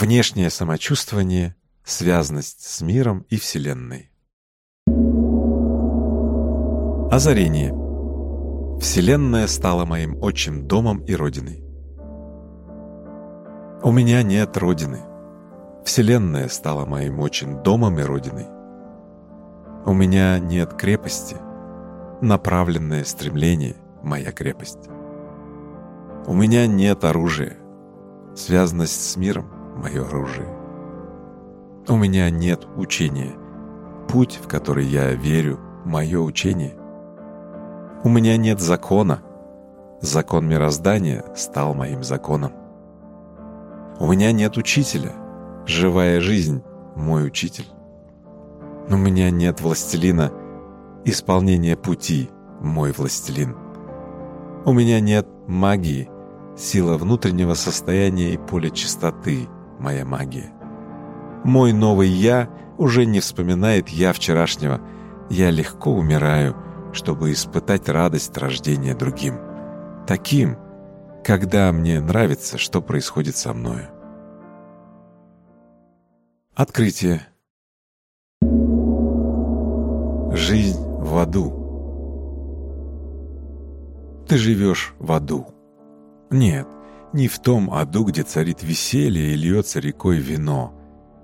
Внешнее самочувствование, связность с миром и Вселенной. Озарение. Вселенная стала моим отчим домом и родиной. У меня нет родины. Вселенная стала моим отчим домом и родиной. У меня нет крепости. Направленное стремление – моя крепость. У меня нет оружия. Связанность с миром – мое оружие. У меня нет учения. Путь, в который я верю, мое учение. У меня нет закона. Закон мироздания стал моим законом. У меня нет учителя. Живая жизнь — мой учитель. У меня нет властелина. Исполнение пути — мой властелин. У меня нет магии, сила внутреннего состояния и поля чистоты — моя магия. Мой новый «я» уже не вспоминает «я» вчерашнего. Я легко умираю, чтобы испытать радость рождения другим. Таким, когда мне нравится, что происходит со мною. Открытие. Жизнь в аду. Ты живешь в аду. Нет, не в том аду, где царит веселье и льется рекой вино.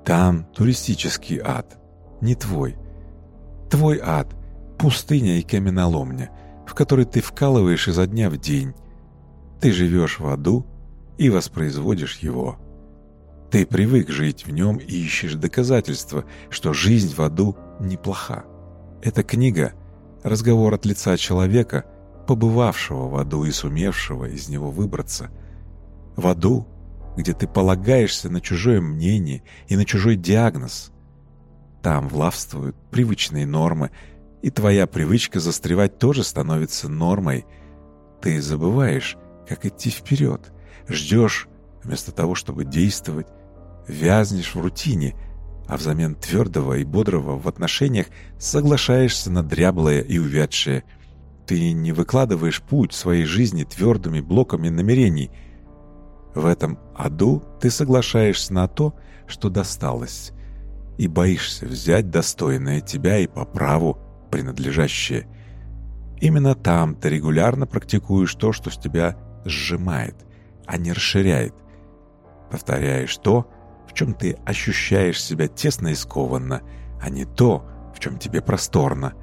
Там туристический ад, не твой. Твой ад – пустыня и каменоломня, в которой ты вкалываешь изо дня в день. Ты живешь в аду и воспроизводишь его. Ты привык жить в нем и ищешь доказательства, что жизнь в аду неплоха. Эта книга – разговор от лица человека, побывавшего в аду и сумевшего из него выбраться – в аду, где ты полагаешься на чужое мнение и на чужой диагноз. Там влавствуют привычные нормы, и твоя привычка застревать тоже становится нормой. Ты забываешь, как идти вперед, ждешь, вместо того, чтобы действовать, вязнешь в рутине, а взамен твердого и бодрого в отношениях соглашаешься на дряблое и увядшее. Ты не выкладываешь путь своей жизни твердыми блоками намерений – в этом аду ты соглашаешься на то, что досталось, и боишься взять достойное тебя и по праву принадлежащее. Именно там ты регулярно практикуешь то, что с тебя сжимает, а не расширяет. Повторяешь то, в чем ты ощущаешь себя тесно и скованно, а не то, в чем тебе просторно.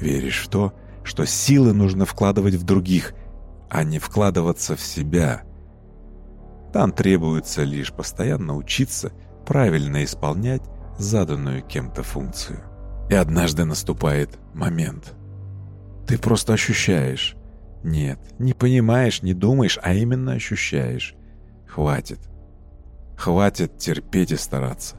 Веришь в то, что силы нужно вкладывать в других, а не вкладываться в себя – там требуется лишь постоянно учиться правильно исполнять заданную кем-то функцию. И однажды наступает момент. Ты просто ощущаешь. Нет, не понимаешь, не думаешь, а именно ощущаешь. Хватит. Хватит терпеть и стараться.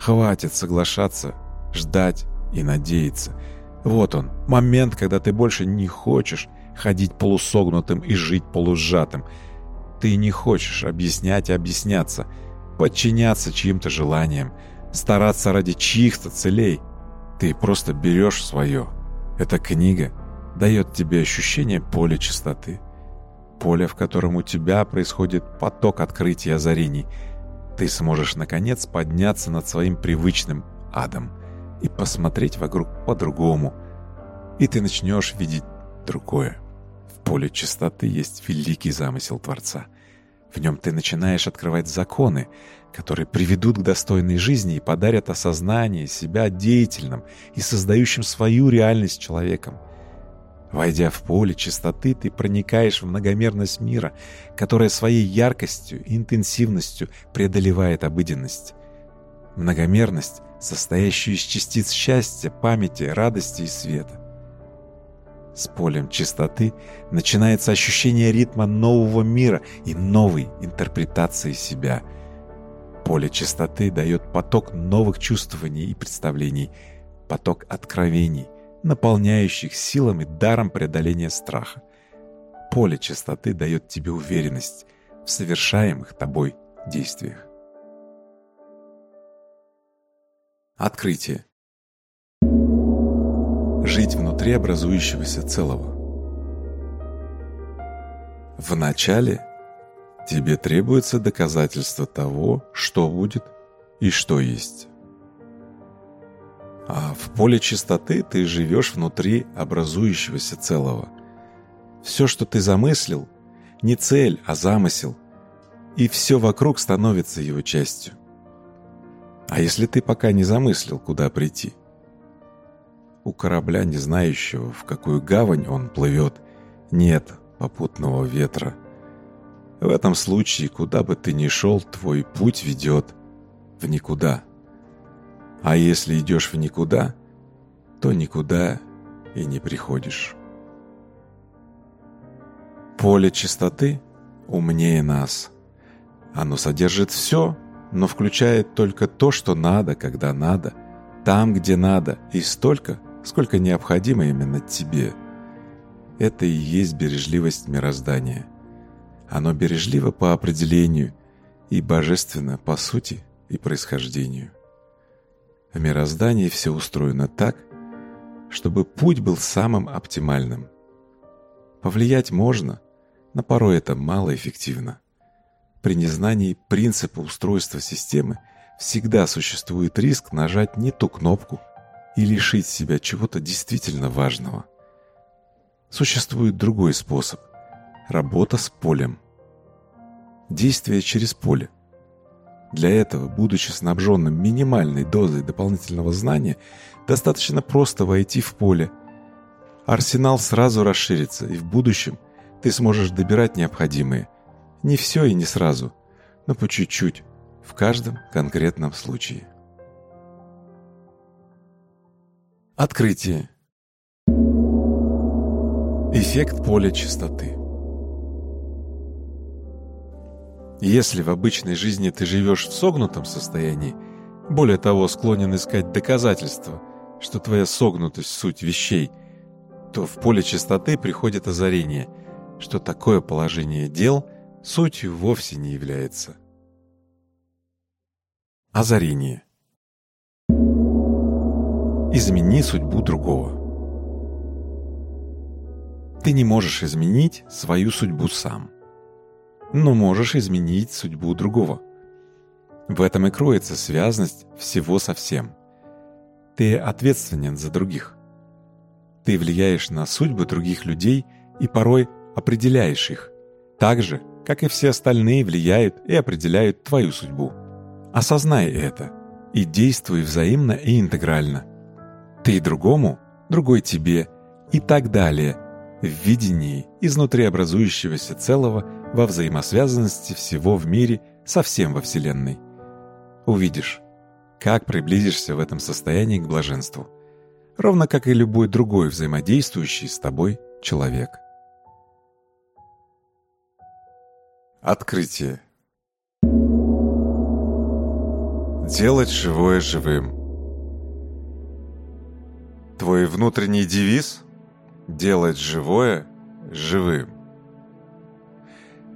Хватит соглашаться, ждать и надеяться. Вот он, момент, когда ты больше не хочешь ходить полусогнутым и жить полужатым – ты не хочешь объяснять и объясняться, подчиняться чьим-то желаниям, стараться ради чьих-то целей. Ты просто берешь свое. Эта книга дает тебе ощущение поля чистоты. Поле, в котором у тебя происходит поток открытий и озарений. Ты сможешь, наконец, подняться над своим привычным адом и посмотреть вокруг по-другому. И ты начнешь видеть другое. В поле чистоты есть великий замысел Творца. В нем ты начинаешь открывать законы, которые приведут к достойной жизни и подарят осознание себя деятельным и создающим свою реальность человеком. Войдя в поле чистоты, ты проникаешь в многомерность мира, которая своей яркостью и интенсивностью преодолевает обыденность. Многомерность, состоящую из частиц счастья, памяти, радости и света с полем чистоты начинается ощущение ритма нового мира и новой интерпретации себя. Поле чистоты дает поток новых чувствований и представлений, поток откровений, наполняющих силами даром преодоления страха. Поле чистоты дает тебе уверенность в совершаемых тобой действиях. Открытие. Жить внутри внутри образующегося целого. Вначале тебе требуется доказательство того, что будет и что есть. А в поле чистоты ты живешь внутри образующегося целого. Все, что ты замыслил, не цель, а замысел, и все вокруг становится его частью. А если ты пока не замыслил, куда прийти – у корабля, не знающего, в какую гавань он плывет, нет попутного ветра. В этом случае, куда бы ты ни шел, твой путь ведет в никуда. А если идешь в никуда, то никуда и не приходишь. Поле чистоты умнее нас. Оно содержит все, но включает только то, что надо, когда надо, там, где надо, и столько, сколько необходимо именно тебе. Это и есть бережливость мироздания. Оно бережливо по определению и божественно по сути и происхождению. В мироздании все устроено так, чтобы путь был самым оптимальным. Повлиять можно, но порой это малоэффективно. При незнании принципа устройства системы всегда существует риск нажать не ту кнопку – и лишить себя чего-то действительно важного. Существует другой способ – работа с полем. Действие через поле. Для этого, будучи снабженным минимальной дозой дополнительного знания, достаточно просто войти в поле. Арсенал сразу расширится, и в будущем ты сможешь добирать необходимые. Не все и не сразу, но по чуть-чуть, в каждом конкретном случае. Открытие. Эффект поля чистоты. Если в обычной жизни ты живешь в согнутом состоянии, более того, склонен искать доказательства, что твоя согнутость – суть вещей, то в поле чистоты приходит озарение, что такое положение дел сутью вовсе не является. Озарение. Измени судьбу другого. Ты не можешь изменить свою судьбу сам, но можешь изменить судьбу другого. В этом и кроется связность всего со всем. Ты ответственен за других. Ты влияешь на судьбы других людей и порой определяешь их, так же, как и все остальные влияют и определяют твою судьбу. Осознай это и действуй взаимно и интегрально – ты другому, другой тебе и так далее, в видении изнутри образующегося целого во взаимосвязанности всего в мире со всем во Вселенной. Увидишь, как приблизишься в этом состоянии к блаженству, ровно как и любой другой взаимодействующий с тобой человек. Открытие. Делать живое живым – Твой внутренний девиз – делать живое живым.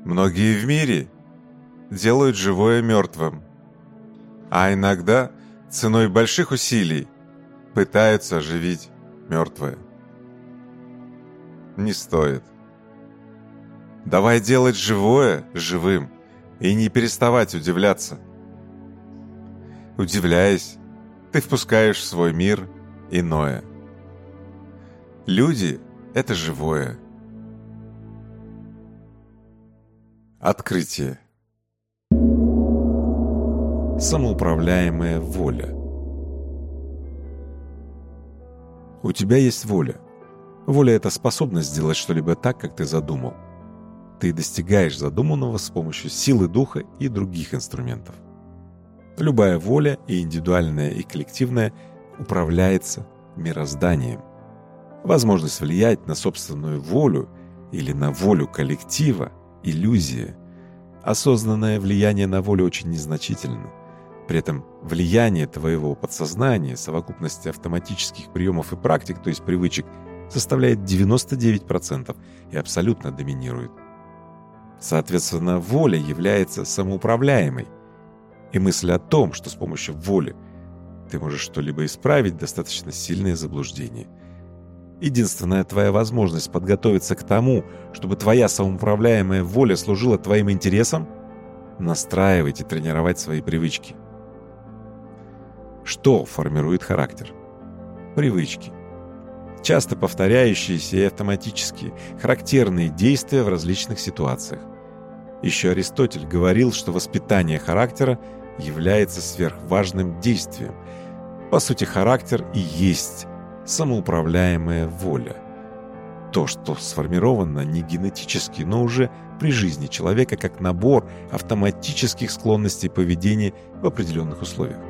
Многие в мире делают живое мертвым, а иногда ценой больших усилий пытаются оживить мертвое. Не стоит. Давай делать живое живым и не переставать удивляться. Удивляясь, ты впускаешь в свой мир иное – Люди – это живое. Открытие. Самоуправляемая воля. У тебя есть воля. Воля – это способность сделать что-либо так, как ты задумал. Ты достигаешь задуманного с помощью силы духа и других инструментов. Любая воля, и индивидуальная, и коллективная, управляется мирозданием. Возможность влиять на собственную волю или на волю коллектива – иллюзия. Осознанное влияние на волю очень незначительно. При этом влияние твоего подсознания, совокупности автоматических приемов и практик, то есть привычек, составляет 99% и абсолютно доминирует. Соответственно, воля является самоуправляемой. И мысль о том, что с помощью воли ты можешь что-либо исправить, достаточно сильное заблуждение – Единственная твоя возможность подготовиться к тому, чтобы твоя самоуправляемая воля служила твоим интересам – настраивать и тренировать свои привычки. Что формирует характер? Привычки. Часто повторяющиеся и автоматические, характерные действия в различных ситуациях. Еще Аристотель говорил, что воспитание характера является сверхважным действием. По сути, характер и есть самоуправляемая воля. То, что сформировано не генетически, но уже при жизни человека как набор автоматических склонностей поведения в определенных условиях.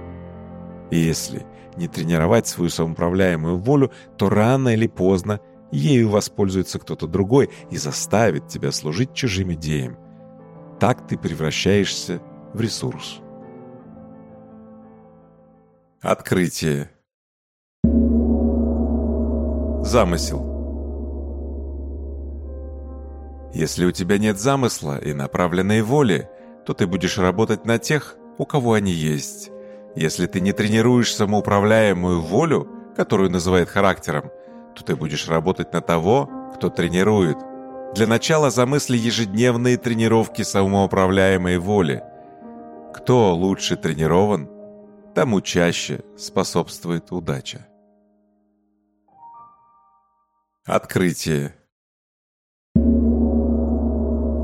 И если не тренировать свою самоуправляемую волю, то рано или поздно ею воспользуется кто-то другой и заставит тебя служить чужим идеям. Так ты превращаешься в ресурс. Открытие. Замысел. Если у тебя нет замысла и направленной воли, то ты будешь работать на тех, у кого они есть. Если ты не тренируешь самоуправляемую волю, которую называют характером, то ты будешь работать на того, кто тренирует. Для начала замысли ежедневные тренировки самоуправляемой воли. Кто лучше тренирован, тому чаще способствует удача. Открытие.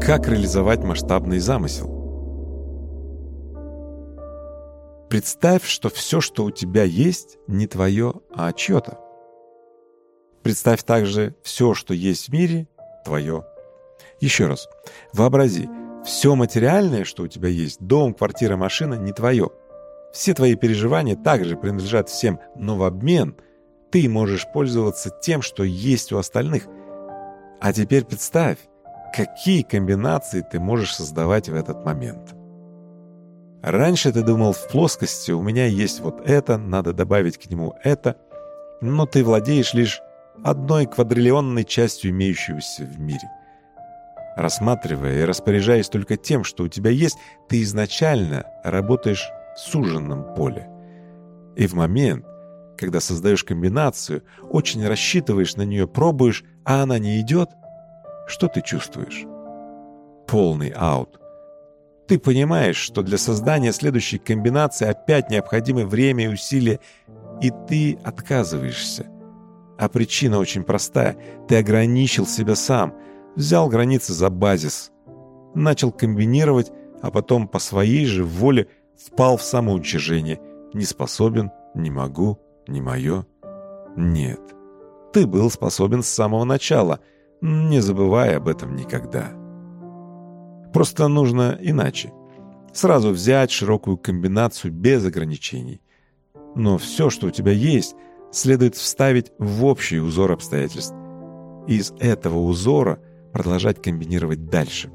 Как реализовать масштабный замысел? Представь, что все, что у тебя есть, не твое, а чье-то. Представь также, все, что есть в мире, твое. Еще раз. Вообрази, все материальное, что у тебя есть, дом, квартира, машина, не твое. Все твои переживания также принадлежат всем, но в обмен ты можешь пользоваться тем, что есть у остальных. А теперь представь, какие комбинации ты можешь создавать в этот момент. Раньше ты думал в плоскости, у меня есть вот это, надо добавить к нему это, но ты владеешь лишь одной квадриллионной частью имеющегося в мире. Рассматривая и распоряжаясь только тем, что у тебя есть, ты изначально работаешь в суженном поле. И в момент, когда создаешь комбинацию, очень рассчитываешь на нее, пробуешь, а она не идет, что ты чувствуешь? Полный аут. Ты понимаешь, что для создания следующей комбинации опять необходимы время и усилия, и ты отказываешься. А причина очень простая. Ты ограничил себя сам, взял границы за базис, начал комбинировать, а потом по своей же воле впал в самоуничижение. Не способен, не могу, не мое? Нет. Ты был способен с самого начала, не забывай об этом никогда. Просто нужно иначе. Сразу взять широкую комбинацию без ограничений. Но все, что у тебя есть, следует вставить в общий узор обстоятельств. Из этого узора продолжать комбинировать дальше.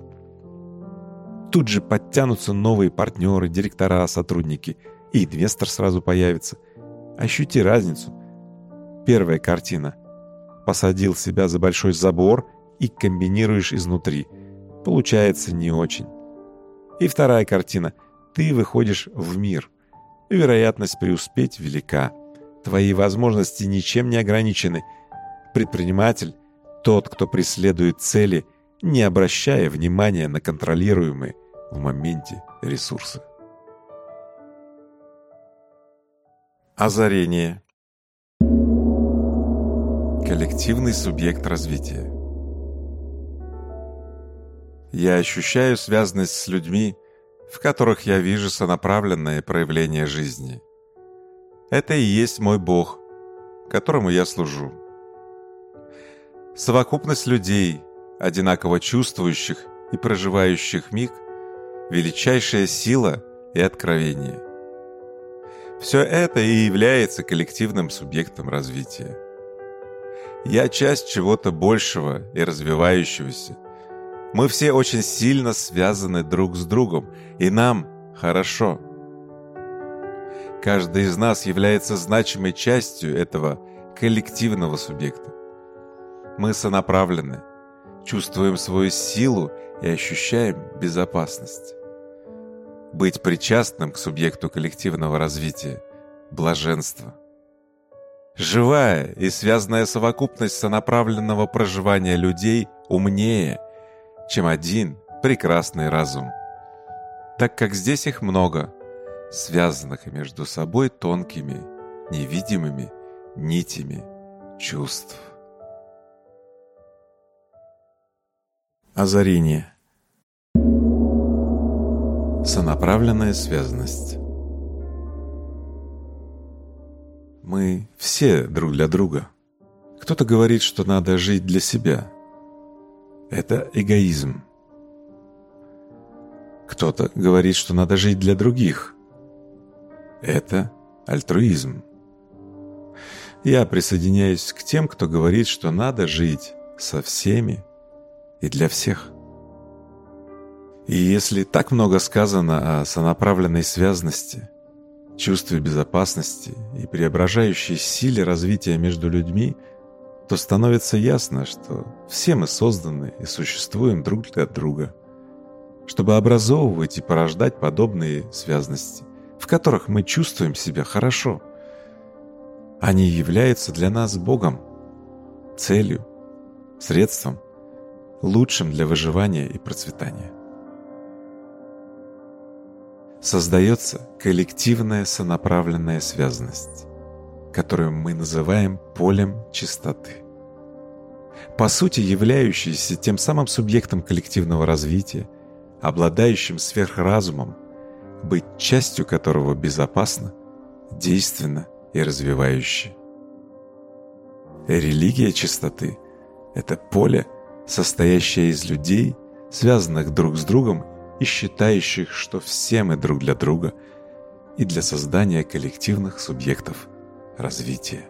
Тут же подтянутся новые партнеры, директора, сотрудники. И инвестор сразу появится – Ощути разницу. Первая картина. Посадил себя за большой забор и комбинируешь изнутри. Получается не очень. И вторая картина. Ты выходишь в мир. Вероятность преуспеть велика. Твои возможности ничем не ограничены. Предприниматель – тот, кто преследует цели, не обращая внимания на контролируемые в моменте ресурсы. Озарение. Коллективный субъект развития. Я ощущаю связанность с людьми, в которых я вижу сонаправленное проявление жизни. Это и есть мой Бог, которому я служу. Совокупность людей, одинаково чувствующих и проживающих миг – величайшая сила и откровение – все это и является коллективным субъектом развития. Я часть чего-то большего и развивающегося. Мы все очень сильно связаны друг с другом, и нам хорошо. Каждый из нас является значимой частью этого коллективного субъекта. Мы сонаправлены, чувствуем свою силу и ощущаем безопасность. Быть причастным к субъекту коллективного развития – блаженство. Живая и связанная совокупность сонаправленного проживания людей умнее, чем один прекрасный разум. Так как здесь их много, связанных между собой тонкими, невидимыми нитями чувств. Озарение – Сонаправленная связанность. Мы все друг для друга. Кто-то говорит, что надо жить для себя. Это эгоизм. Кто-то говорит, что надо жить для других. Это альтруизм. Я присоединяюсь к тем, кто говорит, что надо жить со всеми и для всех. И если так много сказано о сонаправленной связности, чувстве безопасности и преображающей силе развития между людьми, то становится ясно, что все мы созданы и существуем друг для друга, чтобы образовывать и порождать подобные связности, в которых мы чувствуем себя хорошо. Они являются для нас Богом, целью, средством, лучшим для выживания и процветания создается коллективная сонаправленная связанность, которую мы называем полем чистоты. По сути, являющийся тем самым субъектом коллективного развития, обладающим сверхразумом, быть частью которого безопасно, действенно и развивающе. Религия чистоты – это поле, состоящее из людей, связанных друг с другом и считающих, что все мы друг для друга и для создания коллективных субъектов развития.